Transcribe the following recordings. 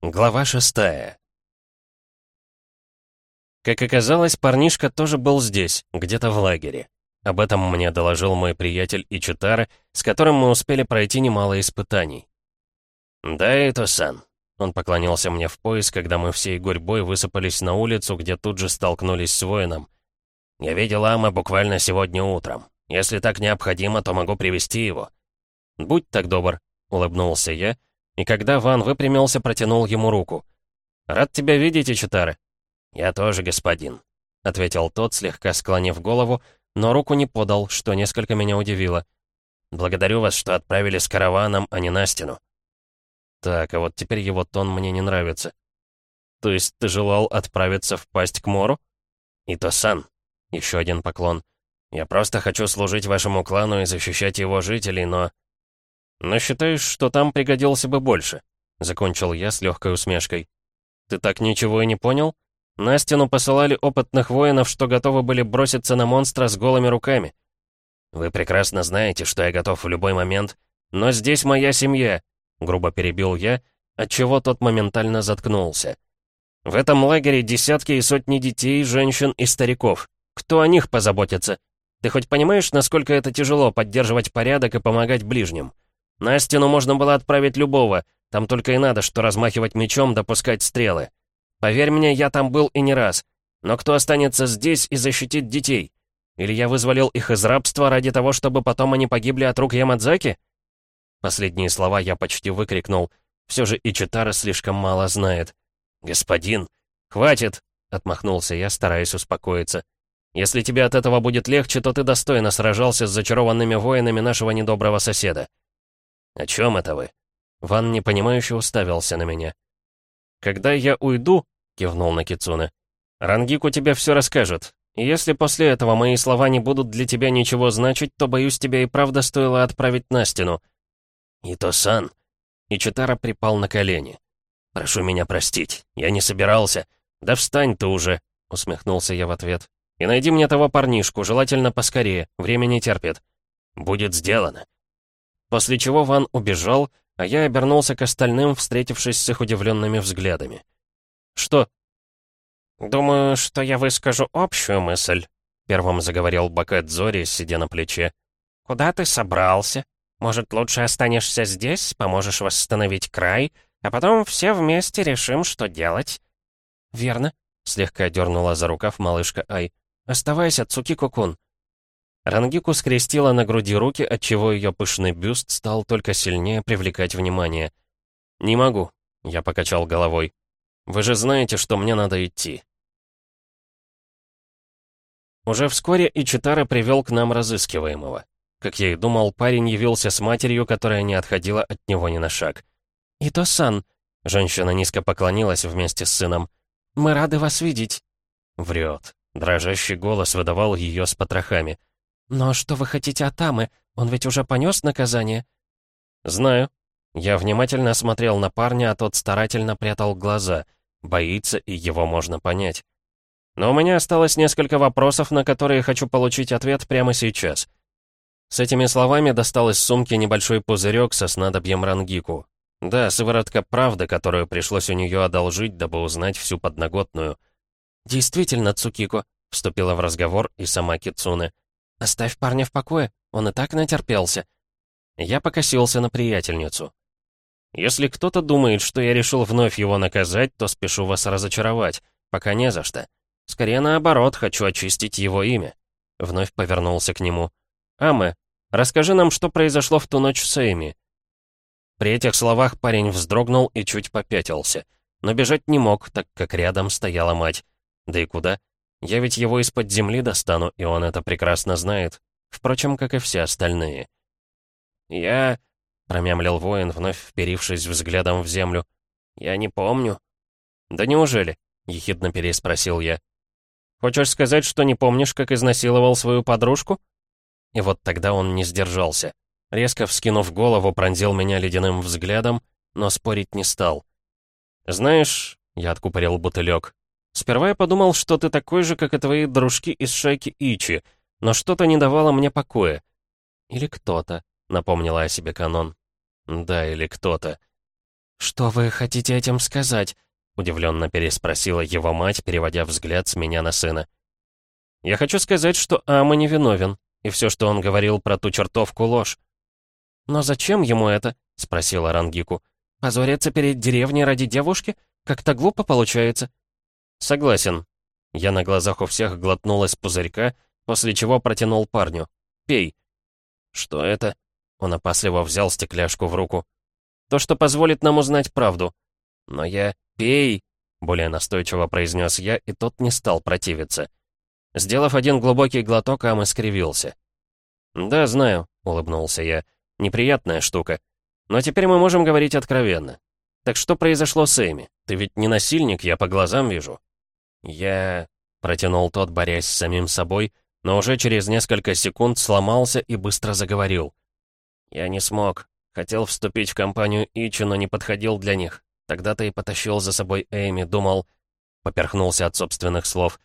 Глава шестая. Как оказалось, парнишка тоже был здесь, где-то в лагере. Об этом мне доложил мой приятель Ичитара, с которым мы успели пройти немало испытаний. «Да, это-сан». Он поклонился мне в пояс, когда мы всей гурьбой высыпались на улицу, где тут же столкнулись с воином. «Я видел Ама буквально сегодня утром. Если так необходимо, то могу привести его». «Будь так добр», — улыбнулся я, — и когда Ван выпрямился, протянул ему руку. «Рад тебя видеть, Ичитары». «Я тоже, господин», — ответил тот, слегка склонив голову, но руку не подал, что несколько меня удивило. «Благодарю вас, что отправили с караваном, а не на стену». Так, а вот теперь его тон мне не нравится. «То есть ты желал отправиться в пасть к Мору?» «Ито-сан», — еще один поклон. «Я просто хочу служить вашему клану и защищать его жителей, но...» «Но считаешь, что там пригодился бы больше?» — закончил я с легкой усмешкой. «Ты так ничего и не понял? На стену посылали опытных воинов, что готовы были броситься на монстра с голыми руками. Вы прекрасно знаете, что я готов в любой момент, но здесь моя семья», — грубо перебил я, отчего тот моментально заткнулся. «В этом лагере десятки и сотни детей, женщин и стариков. Кто о них позаботится? Ты хоть понимаешь, насколько это тяжело поддерживать порядок и помогать ближним?» На стену можно было отправить любого, там только и надо, что размахивать мечом, допускать стрелы. Поверь мне, я там был и не раз. Но кто останется здесь и защитит детей? Или я вызволил их из рабства ради того, чтобы потом они погибли от рук Ямадзаки? Последние слова я почти выкрикнул. Все же Ичитара слишком мало знает. «Господин, хватит!» — отмахнулся я, стараясь успокоиться. «Если тебе от этого будет легче, то ты достойно сражался с зачарованными воинами нашего недоброго соседа. «О чем это вы?» Ван непонимающе уставился на меня. «Когда я уйду», — кивнул на Кицуне, — «Рангику тебе все расскажет. И если после этого мои слова не будут для тебя ничего значить, то, боюсь, тебя и правда стоило отправить на стену». «Ито-сан!» И Читара припал на колени. «Прошу меня простить, я не собирался. Да встань ты уже!» — усмехнулся я в ответ. «И найди мне того парнишку, желательно поскорее, время не терпит». «Будет сделано», После чего Ван убежал, а я обернулся к остальным, встретившись с их удивленными взглядами. «Что?» «Думаю, что я выскажу общую мысль», — первым заговорил Бакет Зори, сидя на плече. «Куда ты собрался? Может, лучше останешься здесь, поможешь восстановить край, а потом все вместе решим, что делать?» «Верно», — слегка дернула за рукав малышка Ай. «Оставайся, Цукико-кун. Рангику скрестила на груди руки, отчего ее пышный бюст стал только сильнее привлекать внимание. «Не могу», — я покачал головой. «Вы же знаете, что мне надо идти». Уже вскоре Ичитара привел к нам разыскиваемого. Как я и думал, парень явился с матерью, которая не отходила от него ни на шаг. «Ито-сан», — женщина низко поклонилась вместе с сыном, — «мы рады вас видеть». Врет. Дрожащий голос выдавал ее с потрохами. «Но что вы хотите от Амы? Он ведь уже понес наказание?» «Знаю». Я внимательно смотрел на парня, а тот старательно прятал глаза. Боится, и его можно понять. Но у меня осталось несколько вопросов, на которые хочу получить ответ прямо сейчас. С этими словами достал из сумки небольшой пузырек со снадобьем рангику. Да, сыворотка правды, которую пришлось у нее одолжить, дабы узнать всю подноготную. «Действительно, Цукико», — вступила в разговор и сама Кицуне. «Оставь парня в покое, он и так натерпелся». Я покосился на приятельницу. «Если кто-то думает, что я решил вновь его наказать, то спешу вас разочаровать. Пока не за что. Скорее наоборот, хочу очистить его имя». Вновь повернулся к нему. «Аме, расскажи нам, что произошло в ту ночь с Эйми». При этих словах парень вздрогнул и чуть попятился. Но бежать не мог, так как рядом стояла мать. Да и куда? Я ведь его из-под земли достану, и он это прекрасно знает. Впрочем, как и все остальные. «Я...» — промямлил воин, вновь вперившись взглядом в землю. «Я не помню». «Да неужели?» — ехидно переспросил я. «Хочешь сказать, что не помнишь, как изнасиловал свою подружку?» И вот тогда он не сдержался. Резко вскинув голову, пронзил меня ледяным взглядом, но спорить не стал. «Знаешь...» — я откупорил бутылек. Сперва я подумал, что ты такой же, как и твои дружки из шайки Ичи, но что-то не давало мне покоя. Или кто-то, напомнила о себе канон. Да, или кто-то. «Что вы хотите этим сказать?» — удивленно переспросила его мать, переводя взгляд с меня на сына. «Я хочу сказать, что Ама не виновен, и все, что он говорил про ту чертовку, ложь». «Но зачем ему это?» — спросила Рангику. «Позориться перед деревней ради девушки? Как-то глупо получается». «Согласен». Я на глазах у всех глотнул из пузырька, после чего протянул парню. «Пей». «Что это?» Он опасливо взял стекляшку в руку. «То, что позволит нам узнать правду». «Но я... Пей!» Более настойчиво произнес я, и тот не стал противиться. Сделав один глубокий глоток, Ам искривился. «Да, знаю», — улыбнулся я. «Неприятная штука. Но теперь мы можем говорить откровенно. Так что произошло с Эми? Ты ведь не насильник, я по глазам вижу». «Я...» — протянул тот, борясь с самим собой, но уже через несколько секунд сломался и быстро заговорил. «Я не смог. Хотел вступить в компанию Ичи, но не подходил для них. Тогда-то и потащил за собой Эми, думал...» Поперхнулся от собственных слов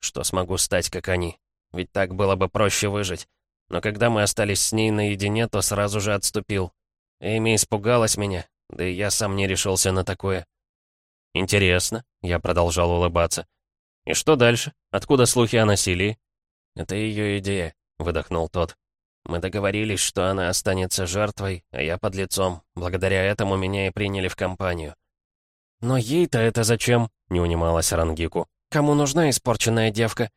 что смогу стать, как они. Ведь так было бы проще выжить. Но когда мы остались с ней наедине, то сразу же отступил. Эми испугалась меня, да и я сам не решился на такое. «Интересно», — я продолжал улыбаться. «И что дальше? Откуда слухи о насилии?» «Это ее идея», — выдохнул тот. «Мы договорились, что она останется жертвой, а я под лицом. Благодаря этому меня и приняли в компанию». «Но ей-то это зачем?» — не унималась Рангику. Кому нужна испорченная девка?»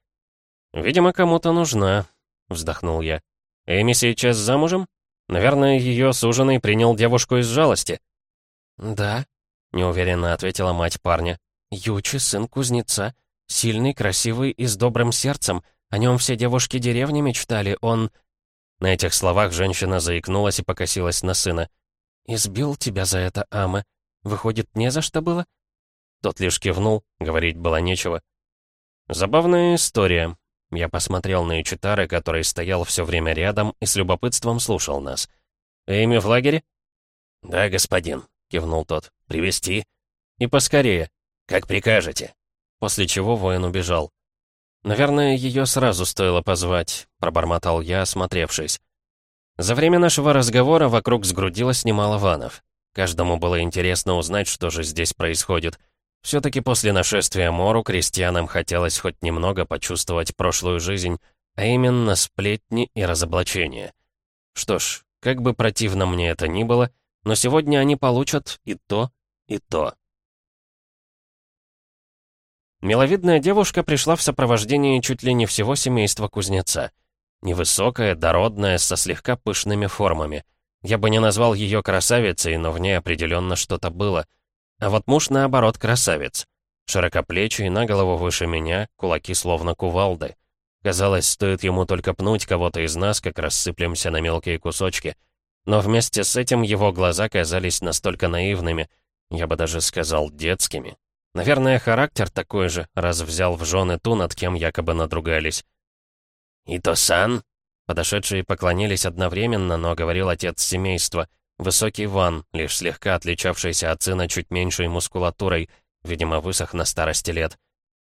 «Видимо, кому-то нужна», — вздохнул я. «Эми сейчас замужем? Наверное, ее суженый принял девушку из жалости». «Да», — неуверенно ответила мать парня. «Ючи, сын кузнеца. Сильный, красивый и с добрым сердцем. О нем все девушки деревни мечтали. Он...» На этих словах женщина заикнулась и покосилась на сына. «Избил тебя за это, Ама. Выходит, не за что было?» Тот лишь кивнул, говорить было нечего. Забавная история. Я посмотрел на Ичитары, который стоял все время рядом и с любопытством слушал нас. «Эми в лагере?» «Да, господин», — кивнул тот. «Привести «И поскорее. Как прикажете». После чего воин убежал. «Наверное, ее сразу стоило позвать», — пробормотал я, осмотревшись. За время нашего разговора вокруг сгрудилось немало ванов. Каждому было интересно узнать, что же здесь происходит — все-таки после нашествия Мору крестьянам хотелось хоть немного почувствовать прошлую жизнь, а именно сплетни и разоблачения. Что ж, как бы противно мне это ни было, но сегодня они получат и то, и то. Миловидная девушка пришла в сопровождении чуть ли не всего семейства кузнеца. Невысокая, дородная, со слегка пышными формами. Я бы не назвал ее красавицей, но в ней определенно что-то было — а вот муж, наоборот, красавец. Широкоплечий, на голову выше меня, кулаки словно кувалды. Казалось, стоит ему только пнуть кого-то из нас, как рассыплемся на мелкие кусочки. Но вместе с этим его глаза казались настолько наивными, я бы даже сказал, детскими. Наверное, характер такой же, раз взял в жены ту, над кем якобы надругались. «Ито-сан?» Подошедшие поклонились одновременно, но говорил отец семейства — Высокий Ван, лишь слегка отличавшийся от сына чуть меньшей мускулатурой, видимо, высох на старости лет.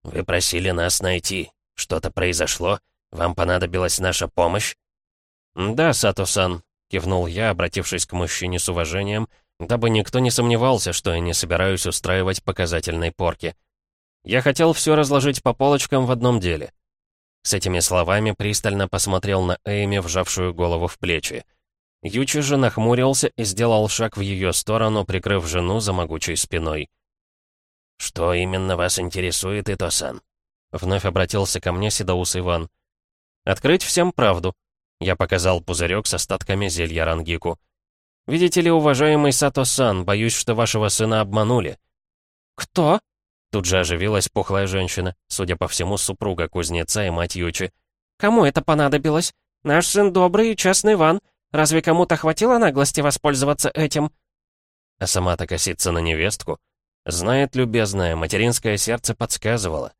«Вы просили нас найти. Что-то произошло? Вам понадобилась наша помощь?» «Да, Сато-сан», — кивнул я, обратившись к мужчине с уважением, дабы никто не сомневался, что я не собираюсь устраивать показательной порки. Я хотел все разложить по полочкам в одном деле. С этими словами пристально посмотрел на Эйми, вжавшую голову в плечи. Ючи же нахмурился и сделал шаг в ее сторону, прикрыв жену за могучей спиной. «Что именно вас интересует, Ито-сан?» Вновь обратился ко мне Седоус Иван. «Открыть всем правду». Я показал пузырек с остатками зелья Рангику. «Видите ли, уважаемый Сато-сан, боюсь, что вашего сына обманули». «Кто?» Тут же оживилась пухлая женщина, судя по всему, супруга кузнеца и мать Ючи. «Кому это понадобилось? Наш сын добрый и честный Иван. Разве кому-то хватило наглости воспользоваться этим?» А сама-то косится на невестку. Знает, любезное, материнское сердце подсказывало.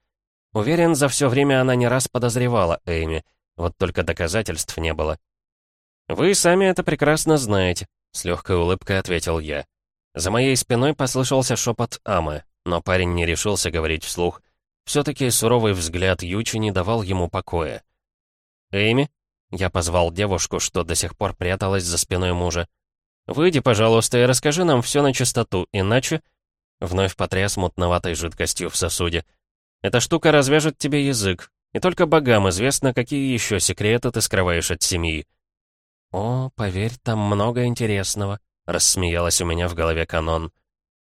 Уверен, за все время она не раз подозревала Эйми, вот только доказательств не было. «Вы сами это прекрасно знаете», — с легкой улыбкой ответил я. За моей спиной послышался шепот Амы, но парень не решился говорить вслух. Все-таки суровый взгляд Ючи не давал ему покоя. «Эйми?» Я позвал девушку, что до сих пор пряталась за спиной мужа. Выйди, пожалуйста, и расскажи нам все на чистоту, иначе...» Вновь потряс мутноватой жидкостью в сосуде. «Эта штука развяжет тебе язык, и только богам известно, какие еще секреты ты скрываешь от семьи». «О, поверь, там много интересного», — рассмеялась у меня в голове канон.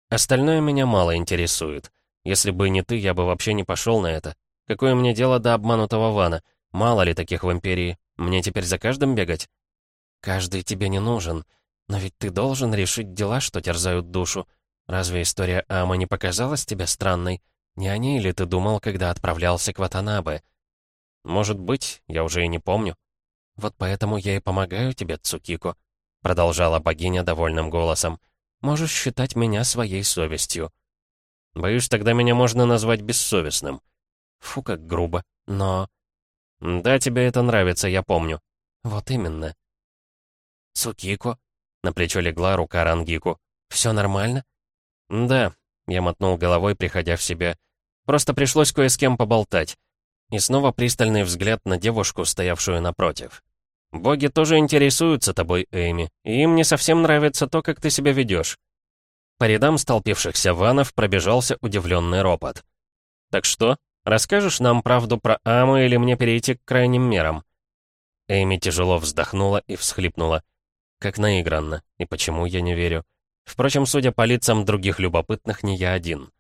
«Остальное меня мало интересует. Если бы не ты, я бы вообще не пошел на это. Какое мне дело до обманутого Вана? Мало ли таких в Империи. Мне теперь за каждым бегать?» «Каждый тебе не нужен. Но ведь ты должен решить дела, что терзают душу. Разве история Ама не показалась тебе странной? Не о ней ли ты думал, когда отправлялся к Ватанабе? Может быть, я уже и не помню. Вот поэтому я и помогаю тебе, Цукико, продолжала богиня довольным голосом. Можешь считать меня своей совестью. Боюсь, тогда меня можно назвать бессовестным. Фу, как грубо. Но... Да, тебе это нравится, я помню. Вот именно. Цукико, на плечо легла рука Рангику. «Все нормально?» «Да», — я мотнул головой, приходя в себя. «Просто пришлось кое с кем поболтать». И снова пристальный взгляд на девушку, стоявшую напротив. «Боги тоже интересуются тобой, Эйми, и им не совсем нравится то, как ты себя ведешь». По рядам столпившихся ванов пробежался удивленный ропот. «Так что, расскажешь нам правду про Аму или мне перейти к крайним мерам?» Эйми тяжело вздохнула и всхлипнула. Как наигранно. И почему я не верю? Впрочем, судя по лицам других любопытных, не я один.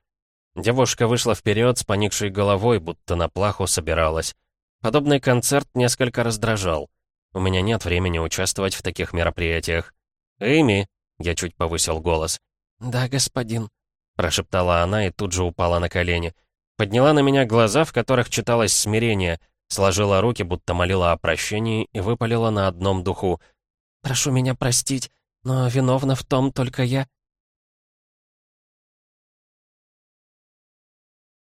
Девушка вышла вперед с поникшей головой, будто на плаху собиралась. Подобный концерт несколько раздражал. У меня нет времени участвовать в таких мероприятиях. «Эйми!» — я чуть повысил голос. «Да, господин», — прошептала она и тут же упала на колени. Подняла на меня глаза, в которых читалось смирение, сложила руки, будто молила о прощении, и выпалила на одном духу — Прошу меня простить, но виновна в том только я».